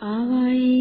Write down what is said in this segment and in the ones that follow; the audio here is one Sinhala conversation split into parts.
淡い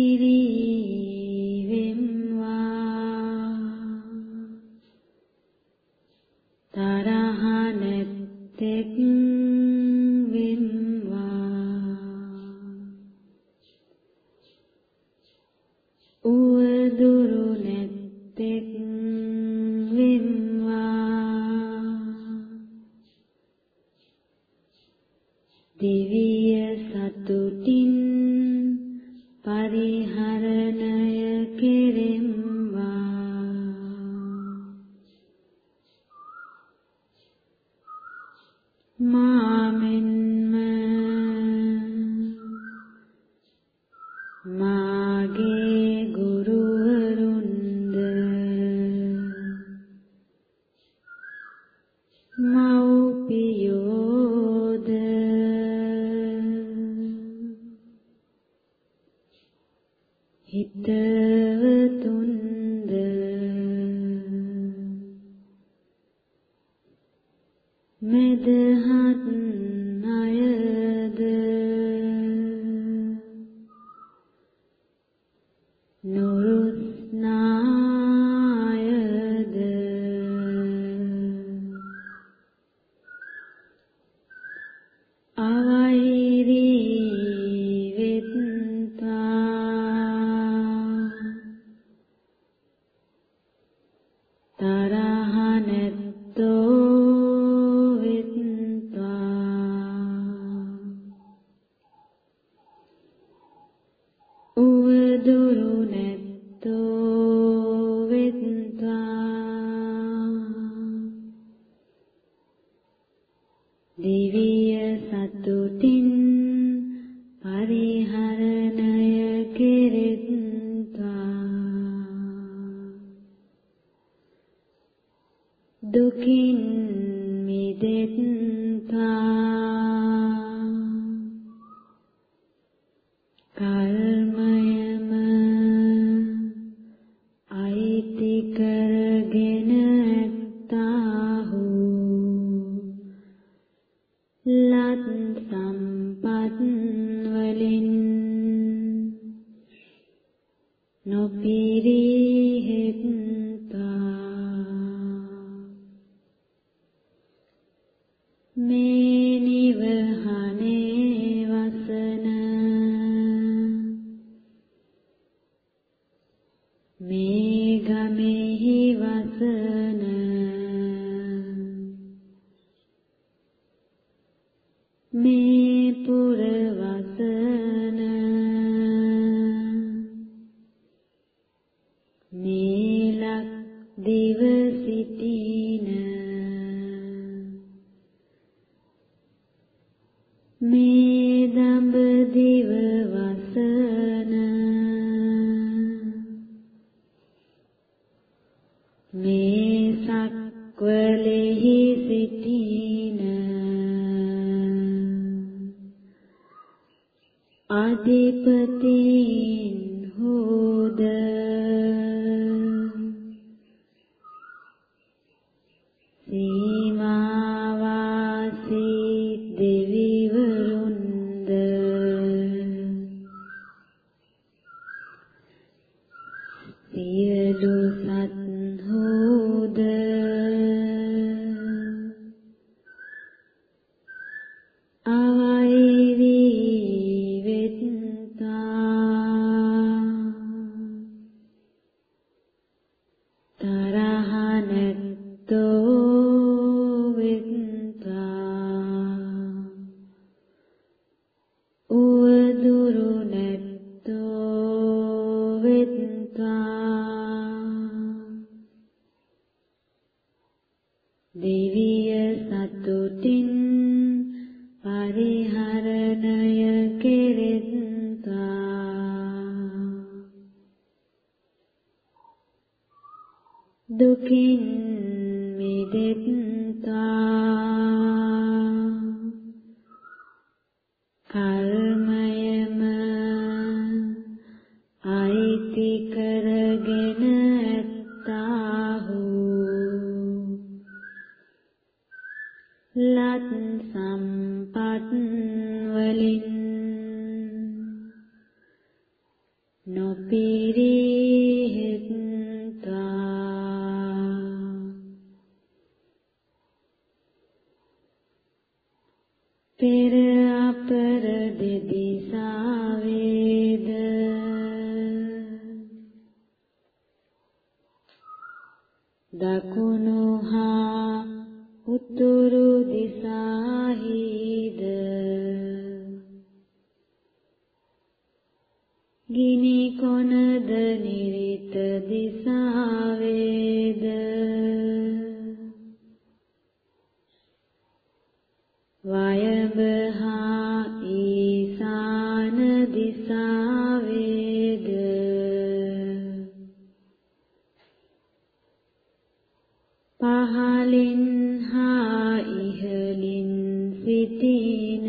ඉහලින්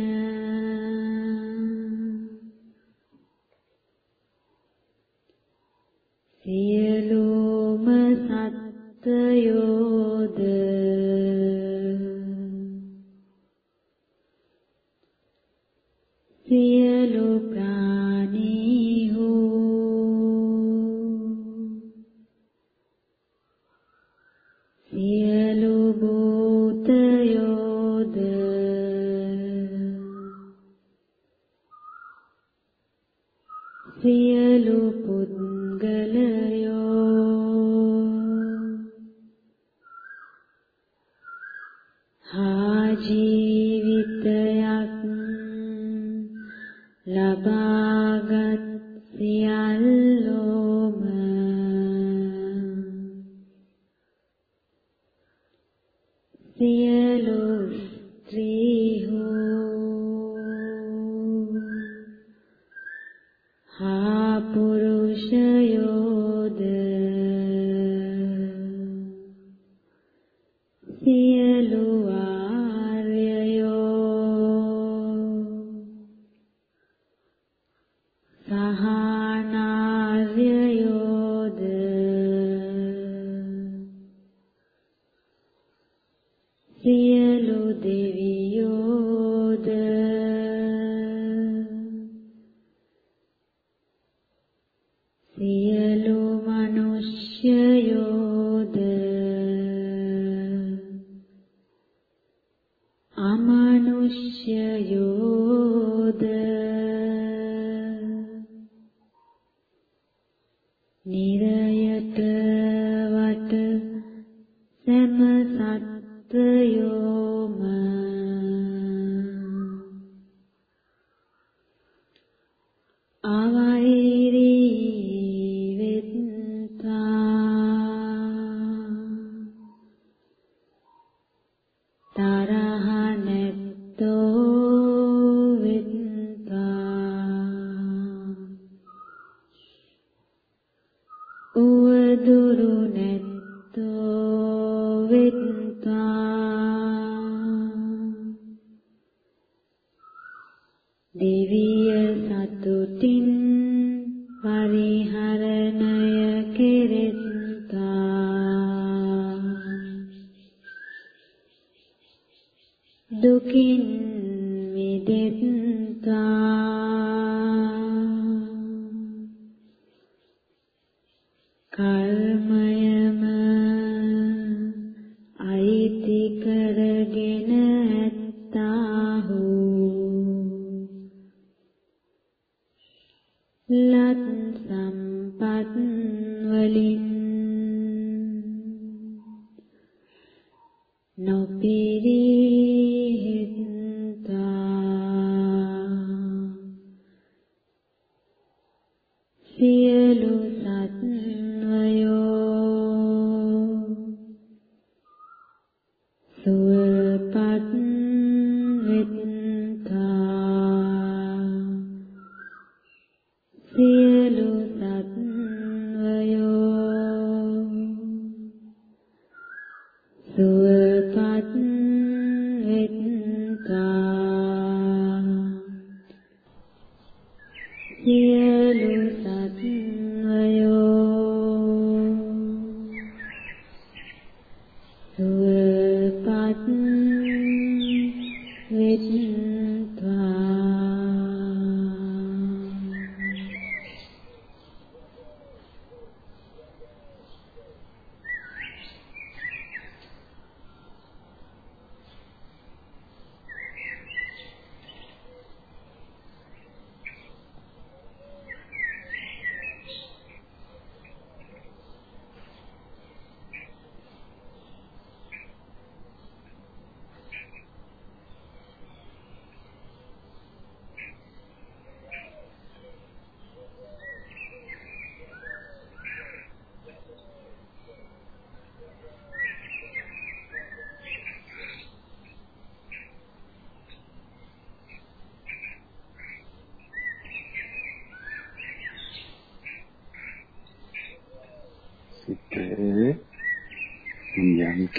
mắt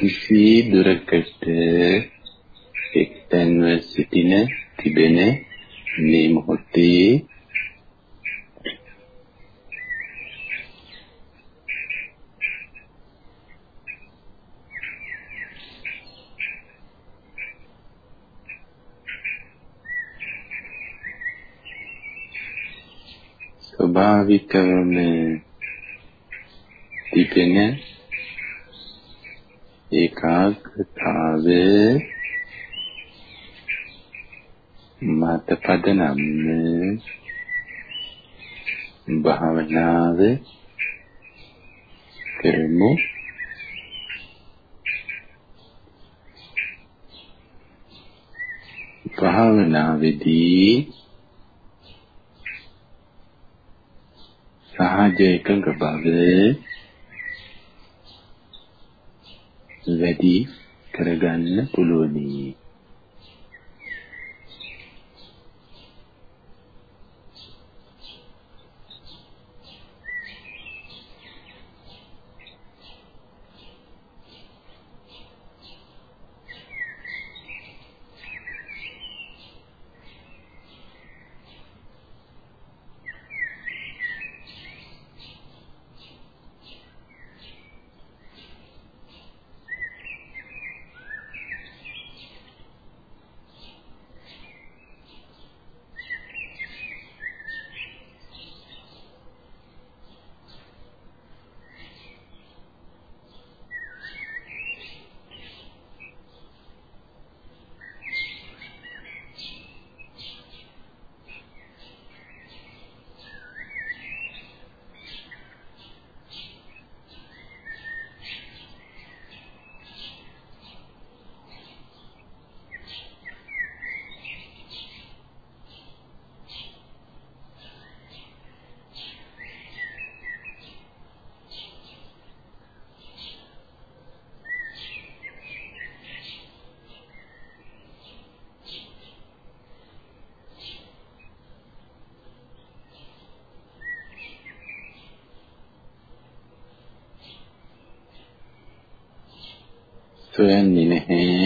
කිසි දුරකට එක්තැන්ව සිටින තිබෙන මේ මොහොතේ ස්වභාවිකවම තිබෙන ඒකාග්‍රතාව මත පදනම් භාවනාව කරමු භාවනාවේදී සහජ එකඟ බව වැඩි කරගන්න පුළුවනි. සොයන්නේ නැහැ.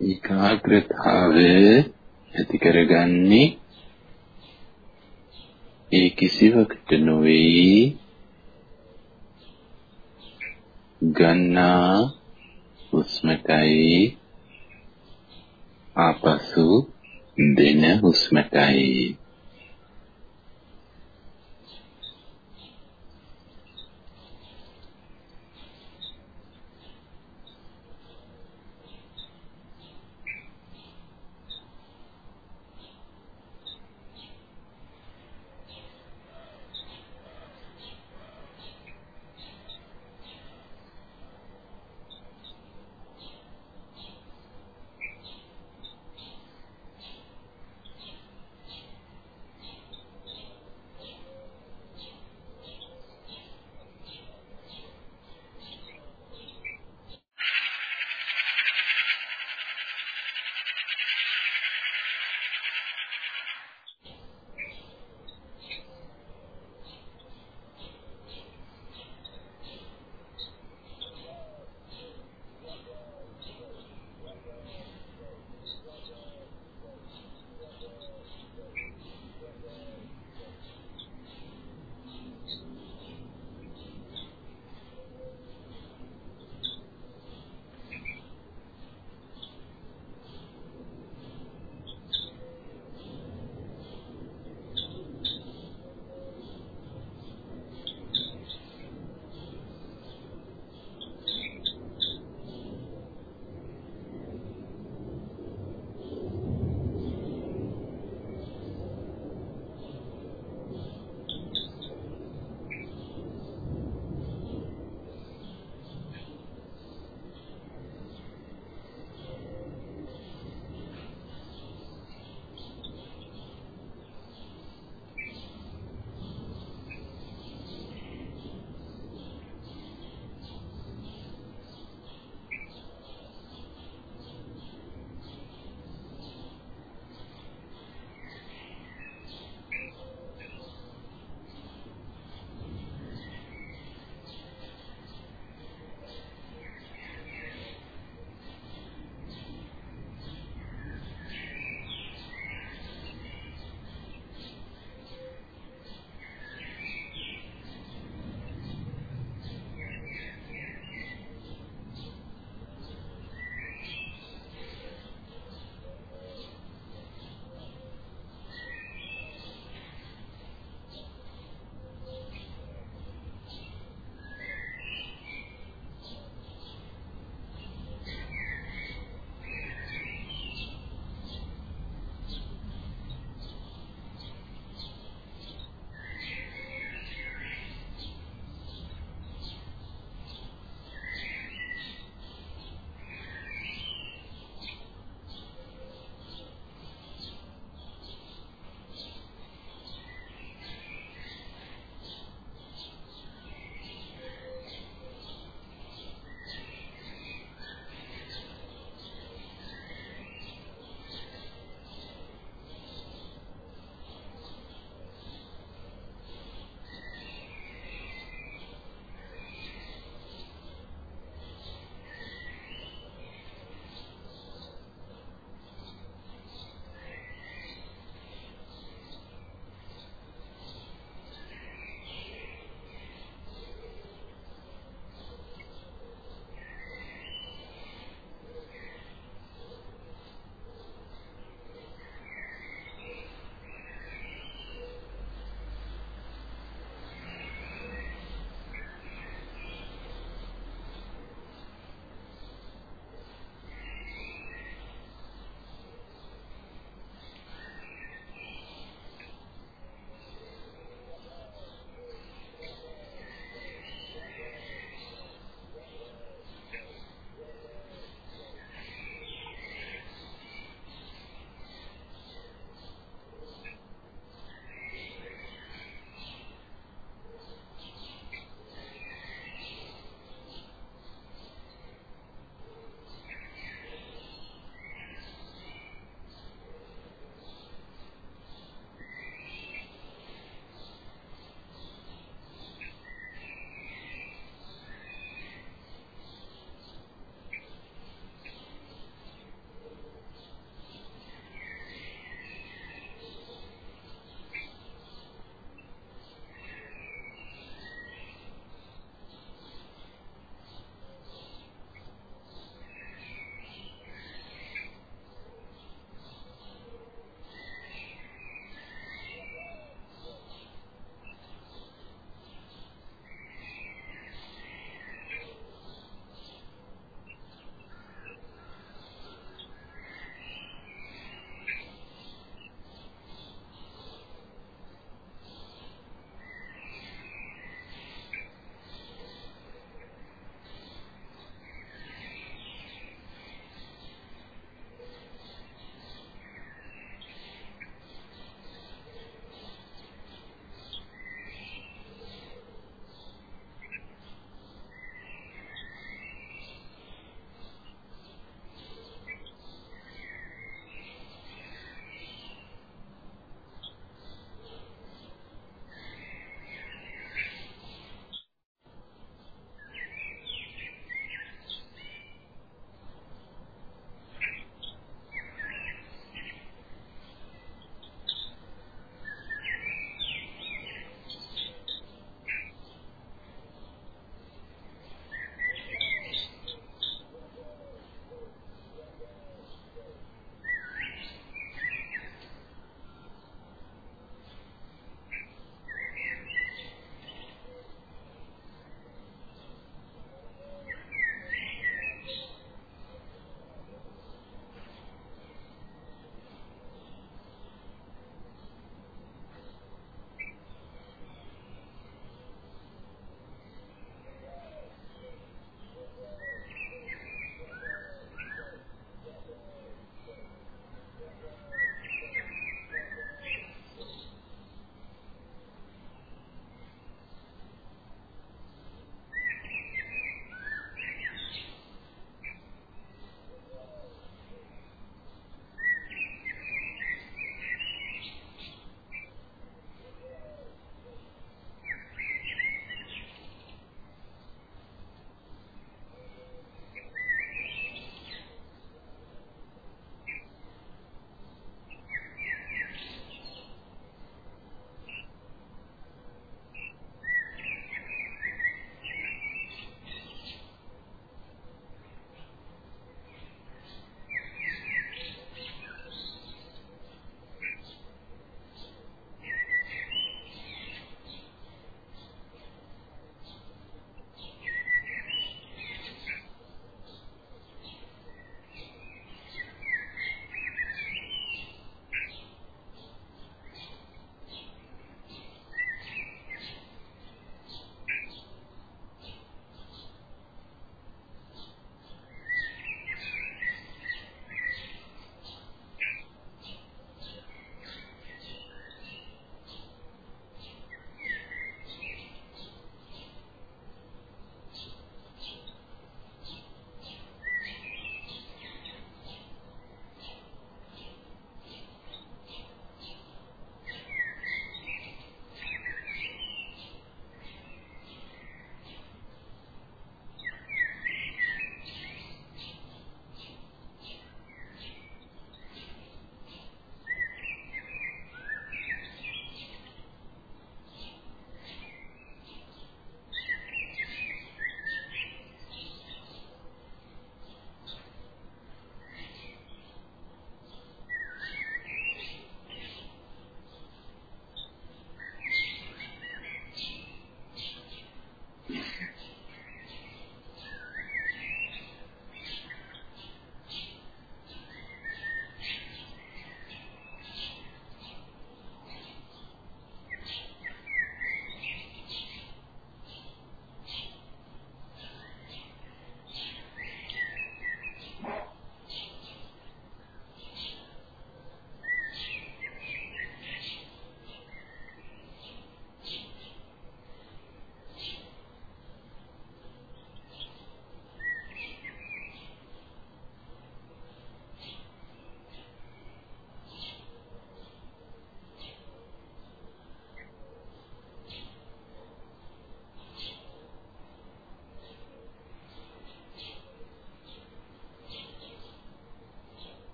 ඒකාග්‍රතාවය ඇති කරගන්නේ ඒ කිසිවකට නොවේ. ගන්නා හුස්මටයි ආපසු දෙන හුස්මටයි.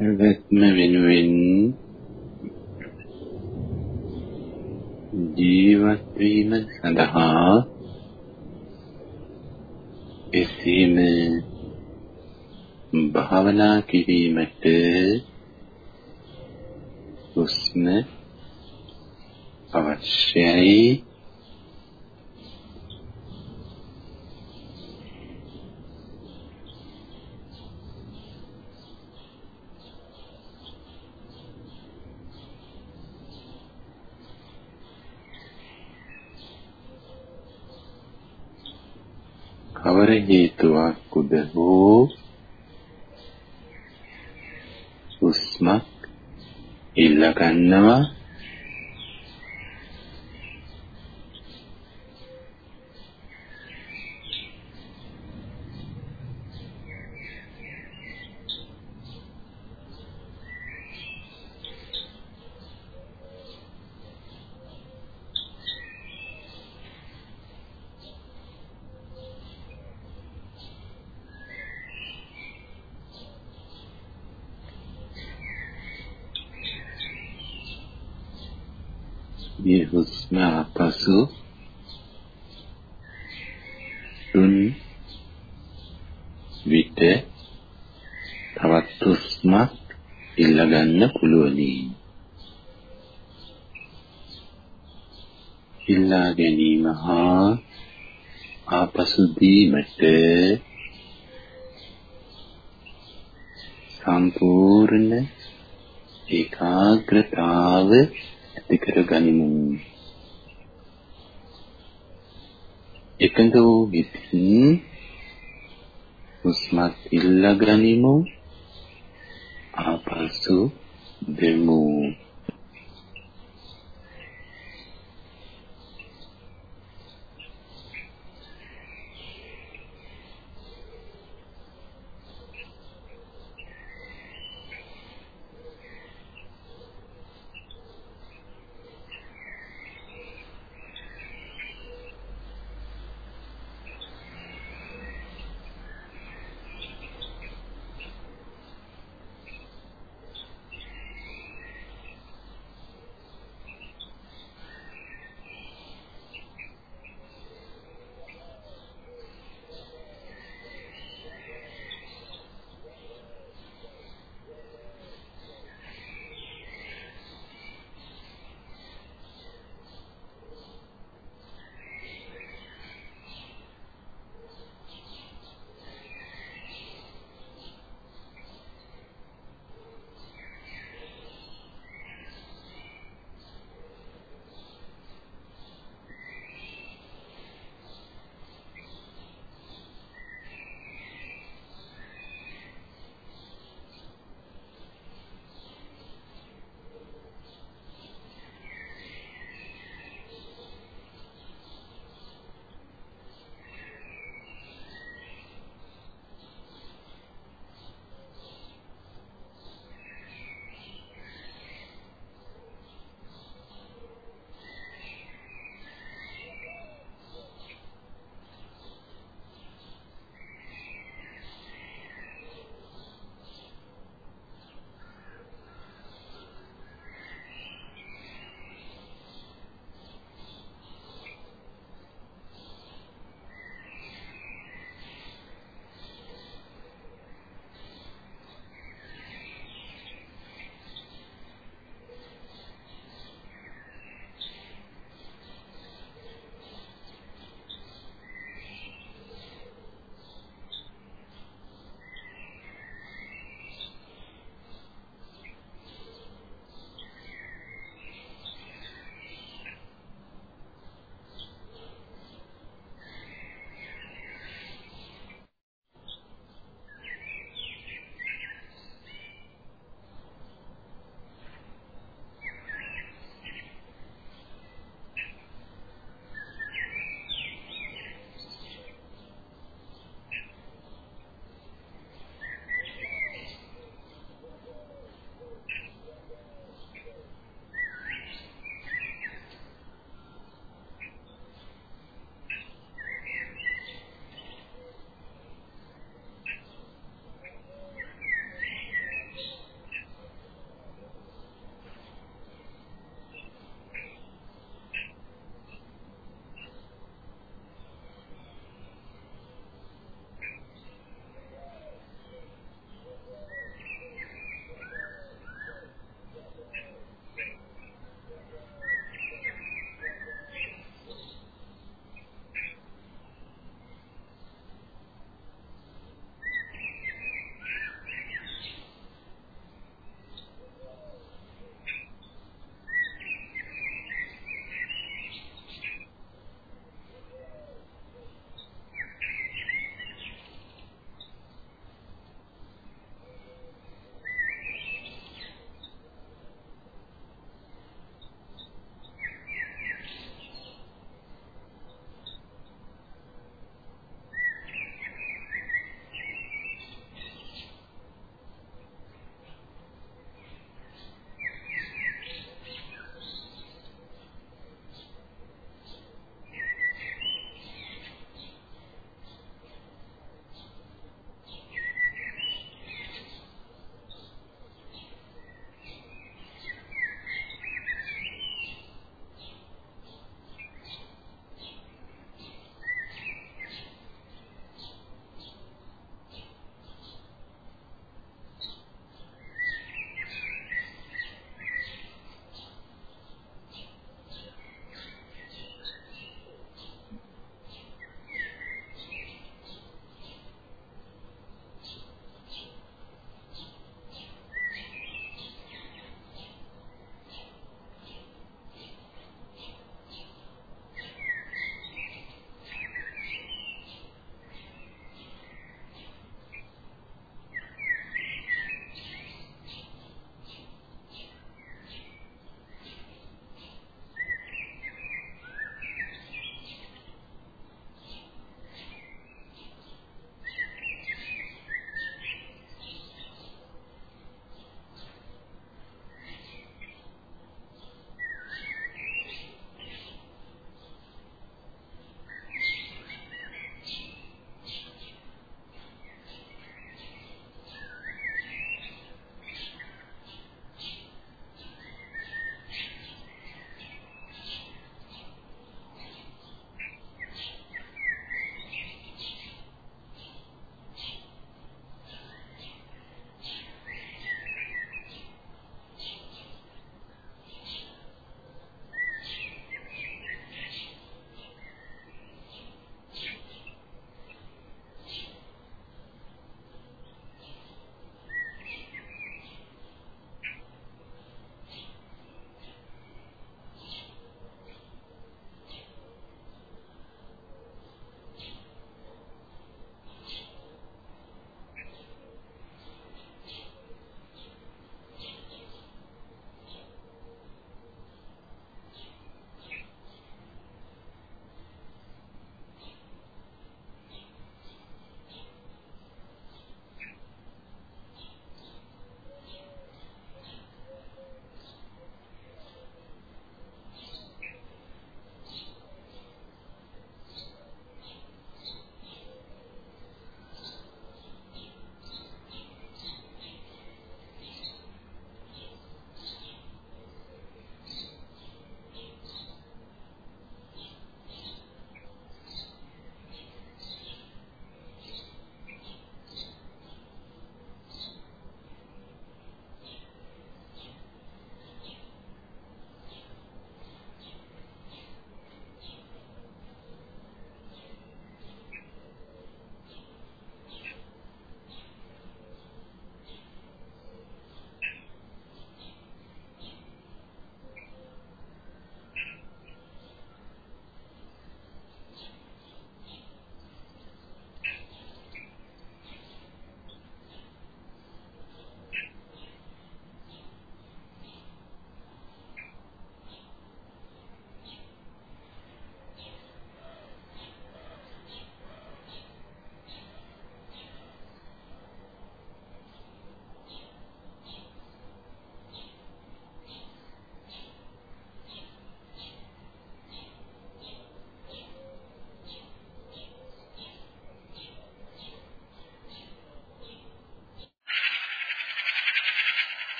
පැවැත්ම වෙනුවෙන් ජීවත් වීම සඳහා එසේම භාවනා කිරීමට හුස්ම අවශ්‍යයි කවර හේතුවක් උද හෝ හුස්මක් ඉල්ල ගන්නවා මේ හුස්ම ආපසු තුන් විට තවත් හුස්මක් ඉල්ලගන්න පුළුවනි. ඉල්ලා ගැනීම හා ආපසු දීමට සම්පූර්ණ ඒකාග්‍රතාව ඇති කර ගනිමු. එකඟ වූ විසින් හුස්මත් ඉල්ල ගනිමු ආපසු දෙමු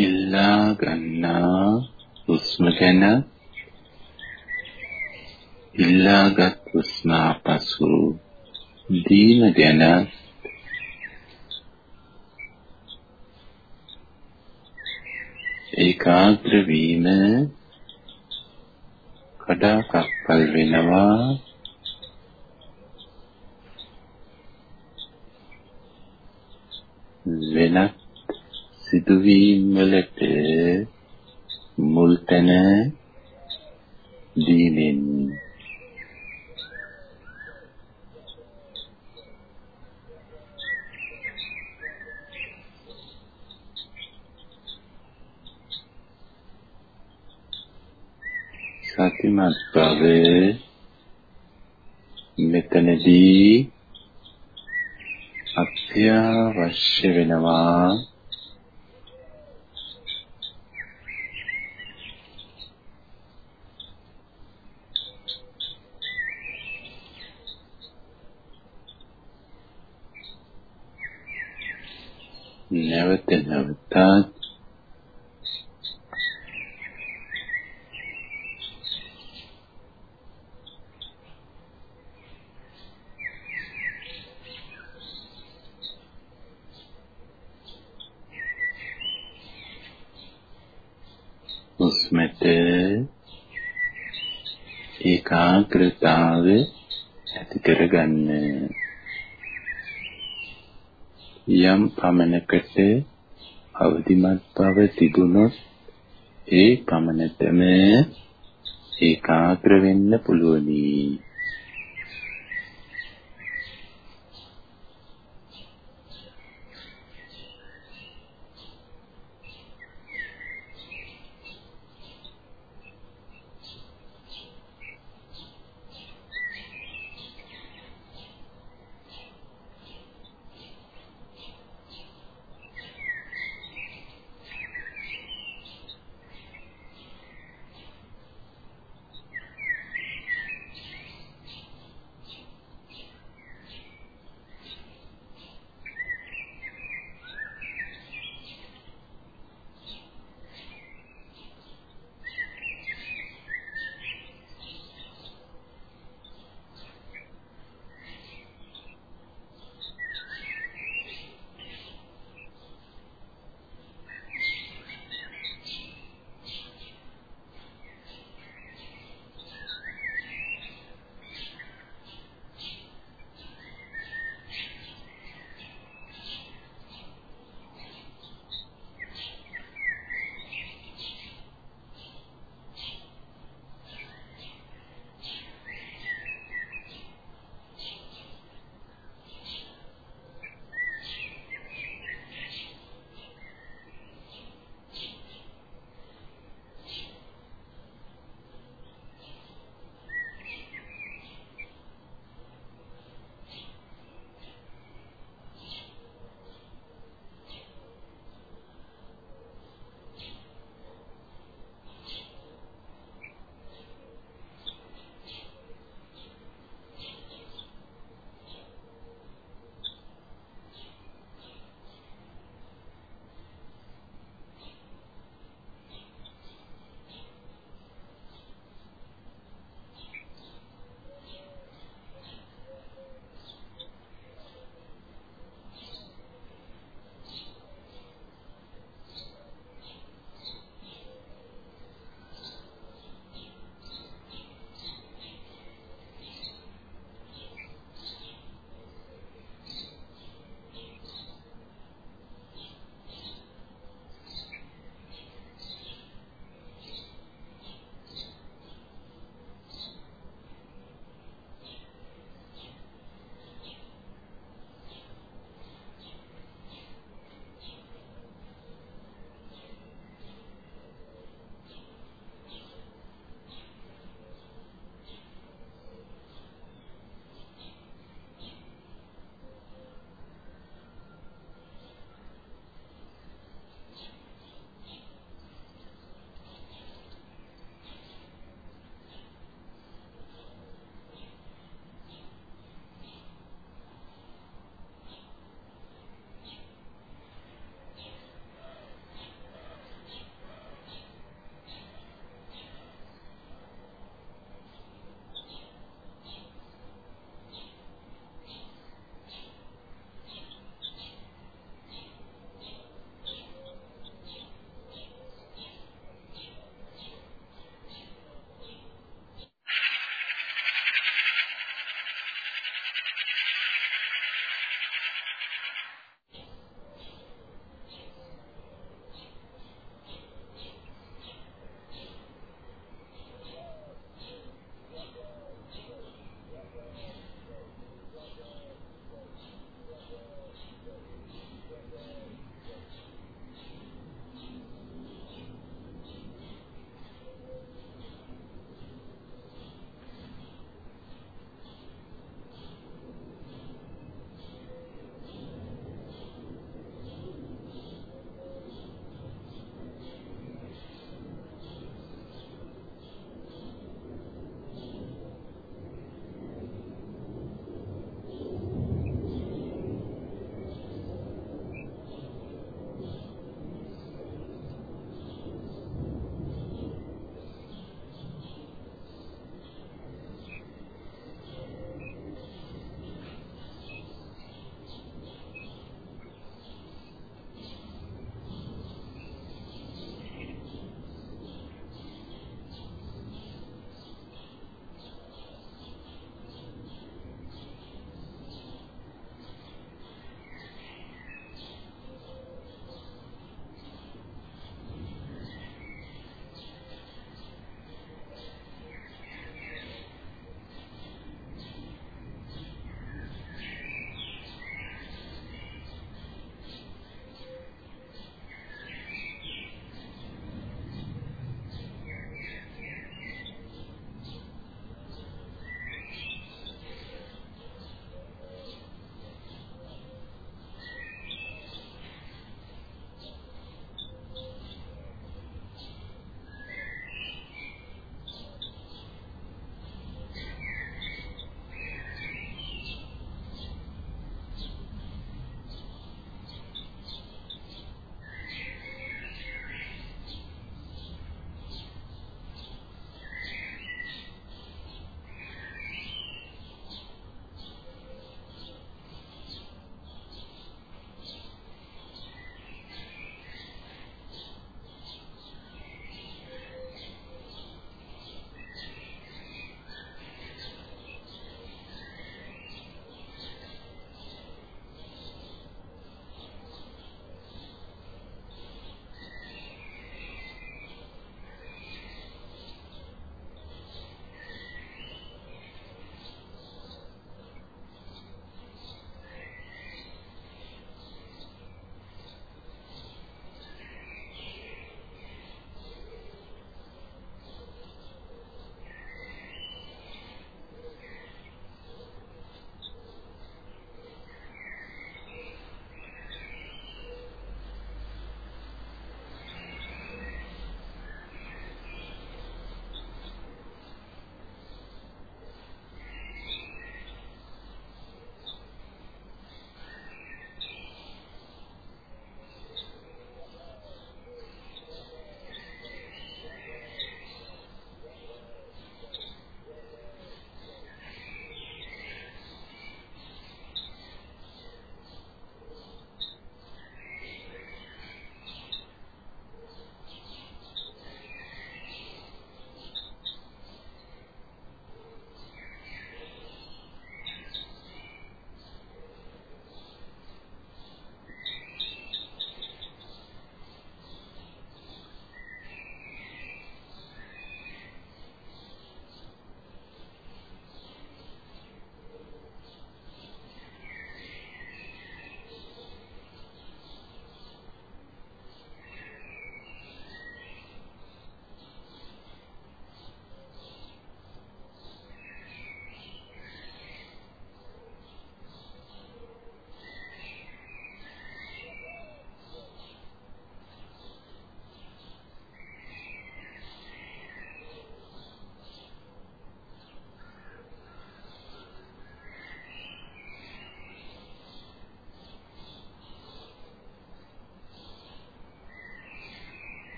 ඉල්ලා ගන්නා හුස්ම ගැන ඉල්ලාගත් හුස්ම පසු දීම ගැන ඒකාග්‍ර වීම කඩාකප්පල් වෙනවා. සිදුවීම් වලට මුල් තැන දීමෙන් සතිමත් බව මෙතනදී අත්‍යවශ්‍ය වෙනවා නැවත නැවතත් හුස්මට ඒකාග්‍රතාව ඇති කරගන්න. යම් පමණකට අවදිමත් බව තිබුණොත් ඒ පමණටම ඒකාග්‍ර වෙන්න පුළුවනි.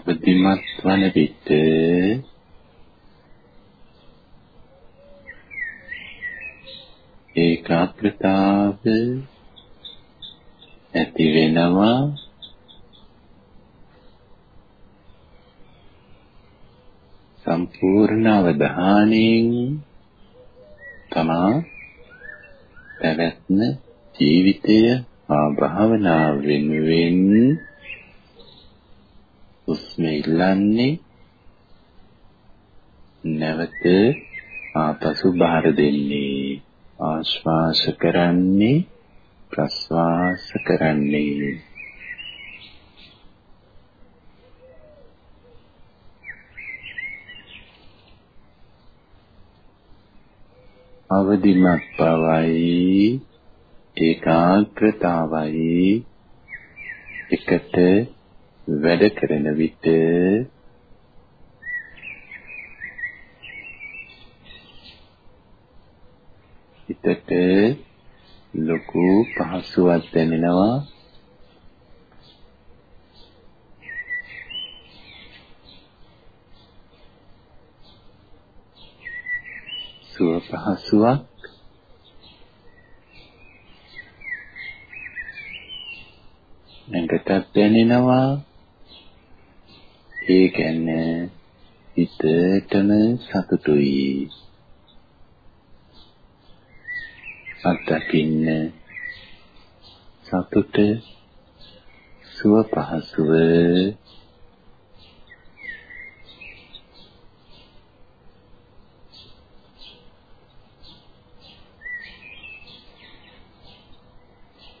අවදිමත් වන විට ඒකාග්‍රතාව ඇති වෙනවා. සම්පූර්ණ අවධානයෙන් තමා පැවැත්ම ජීවිතය ආ භාවනාව වෙනුවෙන් හුස්ම ඉල්ලන්නේ නැවත ආපසු බාර දෙන්නේ. ආශ්වාස කරන්නේ ප්‍රශ්වාස කරන්නේ. අවදිමත් බවයි ඒකාග්‍රතාවයි. එකට වැඩ කරන විට හිතට ලොකු පහසුවක් දැනෙනවා. සුව පහසුවක්. නැගතත් දැනෙනවා. ඒ කියන්නේ හිතටම සතුටුයි. අත්දකින්න සතුට සුව පහසුව.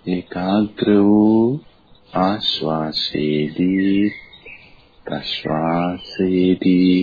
ඒකාග්‍ර වූ ආශ්වාසයේදී ප්‍රශ්වාසයේදී